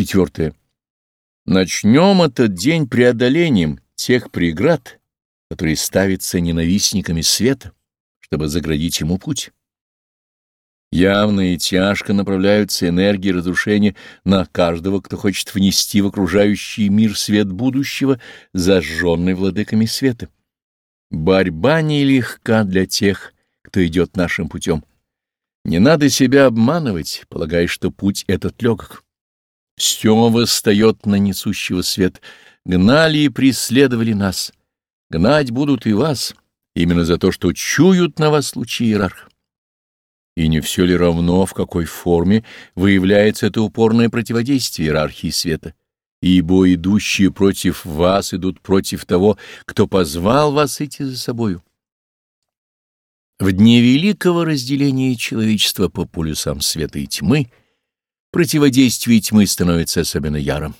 Четвертое. Начнем этот день преодолением тех преград, которые ставятся ненавистниками света, чтобы заградить ему путь. Явно и тяжко направляются энергии разрушения на каждого, кто хочет внести в окружающий мир свет будущего, зажженный владыками света. Борьба нелегка для тех, кто идет нашим путем. Не надо себя обманывать, полагая, что путь этот легок. Все восстает на несущего свет. Гнали и преследовали нас. Гнать будут и вас, именно за то, что чуют на вас лучи иерарха. И не все ли равно, в какой форме выявляется это упорное противодействие иерархии света? Ибо идущие против вас идут против того, кто позвал вас идти за собою. В дне великого разделения человечества по полюсам света и тьмы противодействие тьмы становится особенно ярым.